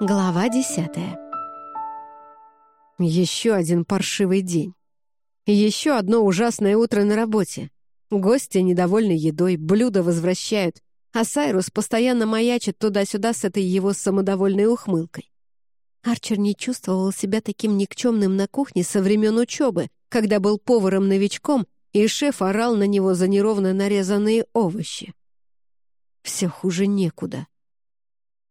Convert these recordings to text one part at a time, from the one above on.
Глава десятая. Еще один паршивый день. Еще одно ужасное утро на работе. Гости недовольны едой, блюда возвращают, а Сайрус постоянно маячит туда-сюда с этой его самодовольной ухмылкой. Арчер не чувствовал себя таким никчемным на кухне со времен учебы, когда был поваром-новичком, и шеф орал на него за неровно нарезанные овощи. Все хуже некуда.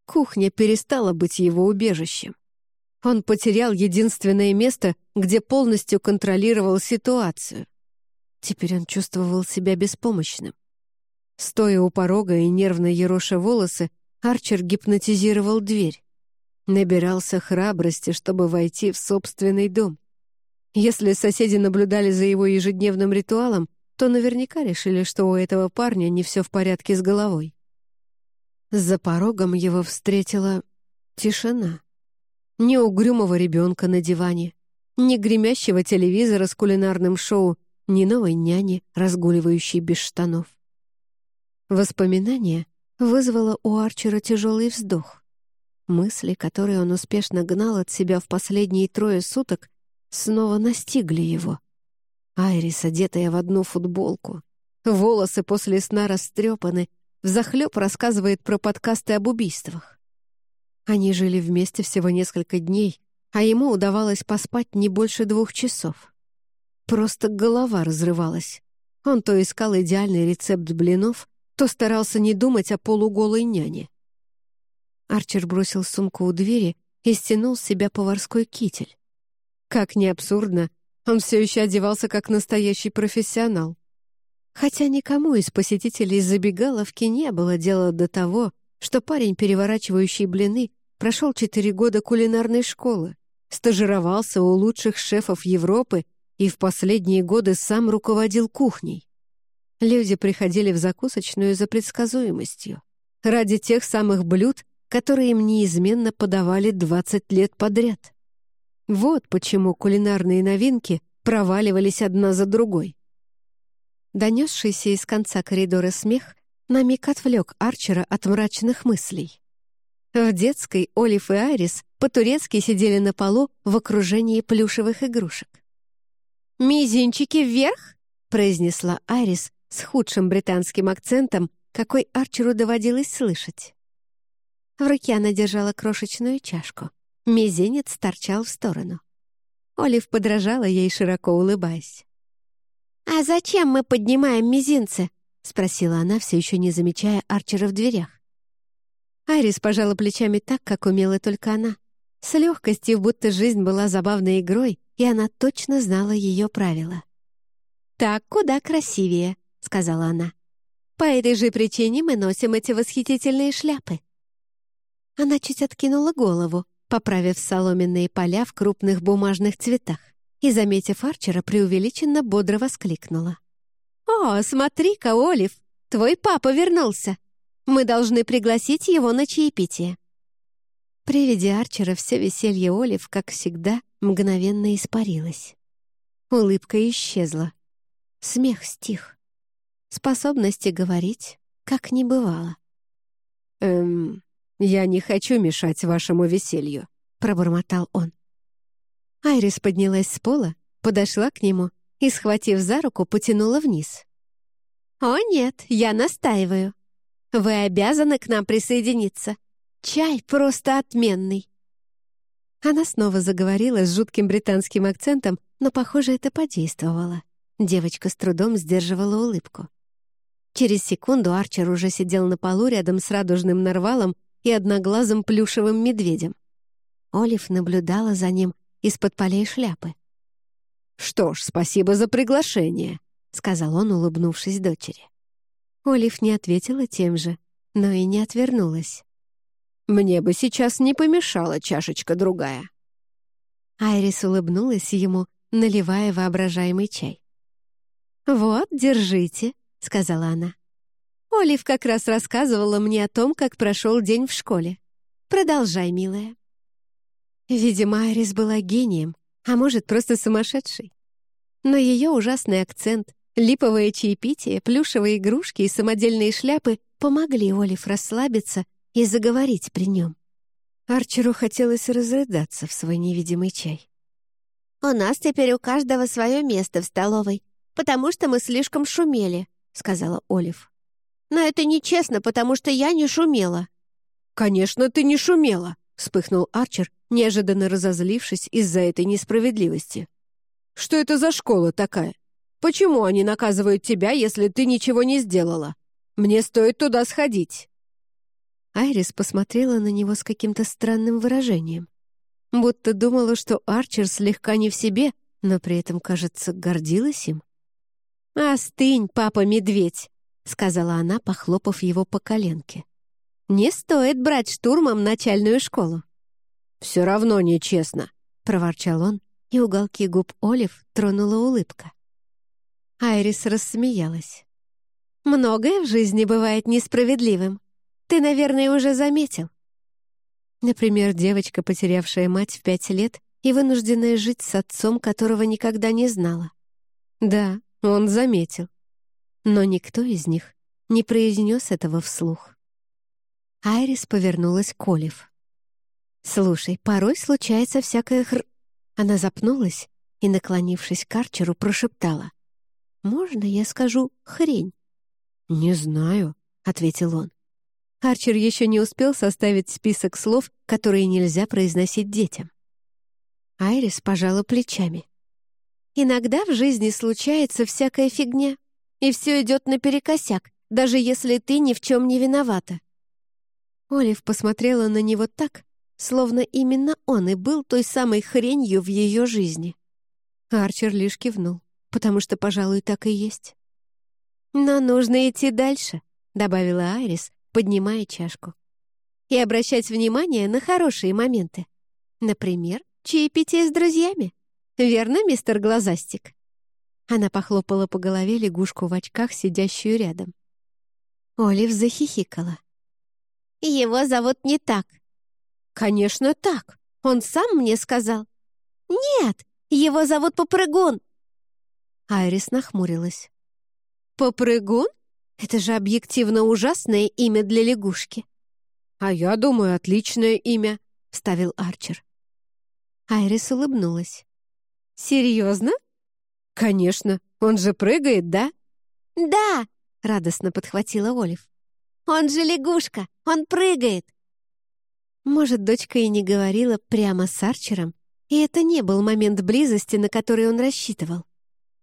Кухня перестала быть его убежищем. Он потерял единственное место, где полностью контролировал ситуацию. Теперь он чувствовал себя беспомощным. Стоя у порога и нервно ероша волосы, Арчер гипнотизировал дверь. Набирался храбрости, чтобы войти в собственный дом. Если соседи наблюдали за его ежедневным ритуалом, то наверняка решили, что у этого парня не все в порядке с головой. За порогом его встретила тишина. Ни угрюмого ребенка на диване, ни гремящего телевизора с кулинарным шоу, ни новой няни, разгуливающей без штанов. Воспоминание вызвало у Арчера тяжелый вздох. Мысли, которые он успешно гнал от себя в последние трое суток, снова настигли его. Айрис, одетая в одну футболку, волосы после сна растрепаны, взахлеб рассказывает про подкасты об убийствах. Они жили вместе всего несколько дней, а ему удавалось поспать не больше двух часов. Просто голова разрывалась. Он то искал идеальный рецепт блинов, то старался не думать о полуголой няне. Арчер бросил сумку у двери и стянул с себя поварской китель. Как ни абсурдно, он все еще одевался как настоящий профессионал. Хотя никому из посетителей забегаловки не было дела до того, что парень, переворачивающий блины, прошел четыре года кулинарной школы, стажировался у лучших шефов Европы и в последние годы сам руководил кухней. Люди приходили в закусочную за предсказуемостью, ради тех самых блюд, которые им неизменно подавали 20 лет подряд. Вот почему кулинарные новинки проваливались одна за другой. Донесшийся из конца коридора смех на миг отвлек Арчера от мрачных мыслей. В детской Олив и Айрис по-турецки сидели на полу в окружении плюшевых игрушек. «Мизинчики вверх!» — произнесла Айрис с худшим британским акцентом, какой Арчеру доводилось слышать. В руке она держала крошечную чашку. Мизинец торчал в сторону. Олив подражала ей, широко улыбаясь. «А зачем мы поднимаем мизинцы?» — спросила она, все еще не замечая Арчера в дверях. Айрис пожала плечами так, как умела только она. С легкостью, будто жизнь была забавной игрой, и она точно знала ее правила. «Так куда красивее», — сказала она. «По этой же причине мы носим эти восхитительные шляпы». Она чуть откинула голову, поправив соломенные поля в крупных бумажных цветах и, заметив Арчера, преувеличенно бодро воскликнула. «О, смотри-ка, Олив, твой папа вернулся! Мы должны пригласить его на чаепитие!» При виде Арчера все веселье Олив, как всегда, мгновенно испарилось. Улыбка исчезла. Смех стих. Способности говорить, как не бывало. «Эм, я не хочу мешать вашему веселью», — пробормотал он. Айрис поднялась с пола, подошла к нему и, схватив за руку, потянула вниз. «О нет, я настаиваю. Вы обязаны к нам присоединиться. Чай просто отменный». Она снова заговорила с жутким британским акцентом, но, похоже, это подействовало. Девочка с трудом сдерживала улыбку. Через секунду Арчер уже сидел на полу рядом с радужным нарвалом и одноглазым плюшевым медведем. Олив наблюдала за ним из-под полей шляпы. «Что ж, спасибо за приглашение», — сказал он, улыбнувшись дочери. Олив не ответила тем же, но и не отвернулась. «Мне бы сейчас не помешала чашечка другая». Айрис улыбнулась ему, наливая воображаемый чай. «Вот, держите», — сказала она. «Олив как раз рассказывала мне о том, как прошел день в школе. Продолжай, милая». Видимо, Айрис была гением, а может, просто сумасшедшей. Но ее ужасный акцент, липовое чаепитие, плюшевые игрушки и самодельные шляпы помогли Олив расслабиться и заговорить при нем. Арчеру хотелось разрыдаться в свой невидимый чай. «У нас теперь у каждого свое место в столовой, потому что мы слишком шумели», — сказала Олив. «Но это нечестно, потому что я не шумела». «Конечно, ты не шумела», — вспыхнул Арчер, неожиданно разозлившись из-за этой несправедливости. «Что это за школа такая? Почему они наказывают тебя, если ты ничего не сделала? Мне стоит туда сходить». Айрис посмотрела на него с каким-то странным выражением. Будто думала, что Арчер слегка не в себе, но при этом, кажется, гордилась им. «Остынь, папа-медведь!» — сказала она, похлопав его по коленке. «Не стоит брать штурмом начальную школу». «Все равно нечестно», — проворчал он, и уголки губ Олив тронула улыбка. Айрис рассмеялась. «Многое в жизни бывает несправедливым. Ты, наверное, уже заметил. Например, девочка, потерявшая мать в пять лет и вынужденная жить с отцом, которого никогда не знала. Да, он заметил. Но никто из них не произнес этого вслух. Айрис повернулась к Олив. «Слушай, порой случается всякая хр...» Она запнулась и, наклонившись к Арчеру, прошептала. «Можно я скажу хрень?» «Не знаю», — ответил он. Арчер еще не успел составить список слов, которые нельзя произносить детям. Айрис пожала плечами. «Иногда в жизни случается всякая фигня, и все идет наперекосяк, даже если ты ни в чем не виновата». Олив посмотрела на него так, словно именно он и был той самой хренью в ее жизни. Арчер лишь кивнул, потому что, пожалуй, так и есть. «Но нужно идти дальше», — добавила Айрис, поднимая чашку. И обращать внимание на хорошие моменты. Например, чаепитие с друзьями. Верно, мистер Глазастик?» Она похлопала по голове лягушку в очках, сидящую рядом. Олив захихикала. «Его зовут не так». «Конечно, так. Он сам мне сказал». «Нет, его зовут Попрыгун». Айрис нахмурилась. «Попрыгун? Это же объективно ужасное имя для лягушки. «А я думаю, отличное имя», — вставил Арчер. Айрис улыбнулась. «Серьезно?» «Конечно. Он же прыгает, да?» «Да!» — радостно подхватила Олив. «Он же лягушка! Он прыгает!» Может, дочка и не говорила прямо с Арчером, и это не был момент близости, на который он рассчитывал.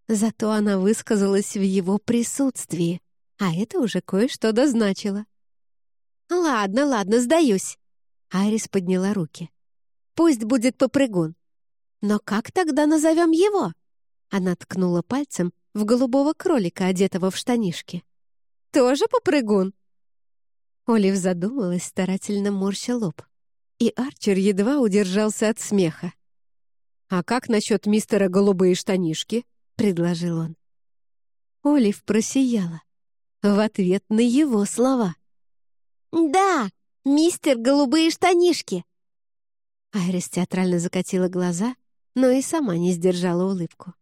Зато она высказалась в его присутствии, а это уже кое-что дозначило. «Ладно, ладно, сдаюсь». Айрис подняла руки. «Пусть будет попрыгун. Но как тогда назовем его?» Она ткнула пальцем в голубого кролика, одетого в штанишки. «Тоже попрыгун?» Олив задумалась, старательно морща лоб. И Арчер едва удержался от смеха. «А как насчет мистера Голубые штанишки?» — предложил он. Олив просияла в ответ на его слова. «Да, мистер Голубые штанишки!» Айрис театрально закатила глаза, но и сама не сдержала улыбку.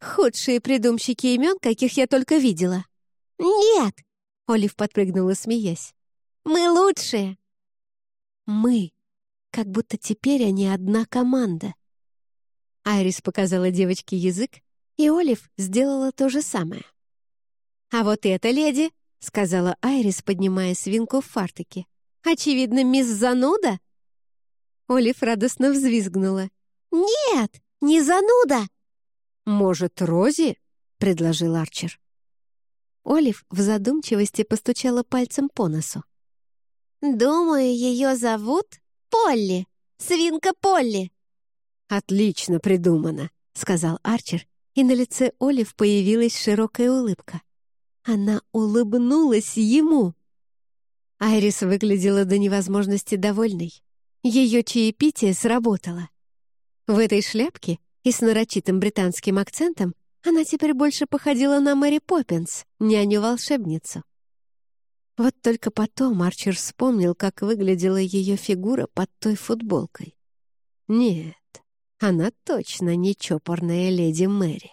«Худшие придумщики имен, каких я только видела». «Нет!» — Олив подпрыгнула, смеясь. «Мы лучшие!» «Мы!» Как будто теперь они одна команда. Айрис показала девочке язык, и Олив сделала то же самое. «А вот эта леди», — сказала Айрис, поднимая свинку в фартуке. «Очевидно, мисс Зануда?» Олив радостно взвизгнула. «Нет, не Зануда!» «Может, Рози?» — предложил Арчер. Олив в задумчивости постучала пальцем по носу. «Думаю, ее зовут Полли, свинка Полли». «Отлично придумано», — сказал Арчер, и на лице Олив появилась широкая улыбка. Она улыбнулась ему. Айрис выглядела до невозможности довольной. Ее чаепитие сработало. В этой шляпке и с нарочитым британским акцентом она теперь больше походила на Мэри Поппинс, няню-волшебницу. Вот только потом Арчер вспомнил, как выглядела ее фигура под той футболкой. Нет, она точно не чопорная леди Мэри.